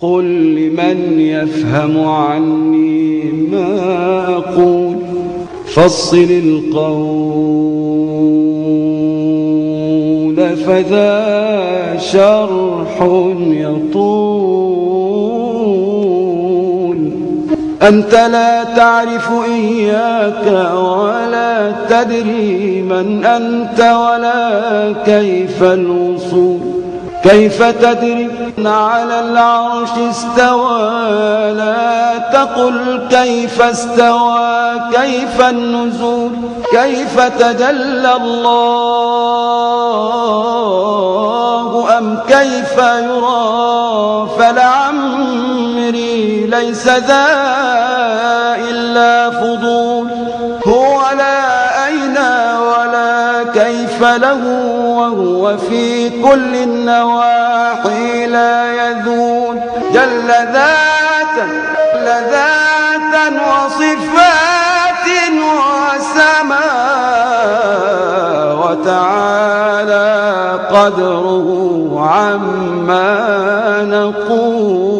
قل لمن يفهم عني ما أقول فصل القول فذا شرح يطول أنت لا تعرف إياك ولا تدري من أنت ولا كيف الوصول كيف تدري على العرش استوى؟ لا تقل كيف استوى كيف النزول كيف تجلى الله؟ أم كيف يرى؟ فلعمري ليس ذا إلا فضول. كيف له وهو في كل النواحي لا يذول جل ذاتا جل ذاتا وصفات وسماء وتعالى قدره عما نقول.